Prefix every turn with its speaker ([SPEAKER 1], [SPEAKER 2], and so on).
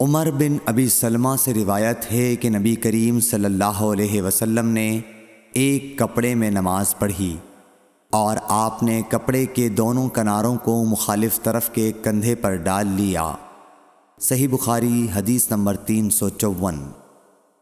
[SPEAKER 1] عمر بن ابی سلمہ سے روایت ہے کہ نبی کریم صلی اللہ علیہ وسلم نے ایک کپڑے میں نماز پڑھی اور آپ نے کپڑے کے دونوں کناروں کو مخالف طرف کے کندھے پر ڈال لیا۔ صحیح بخاری حدیث نمبر تین سو چون۔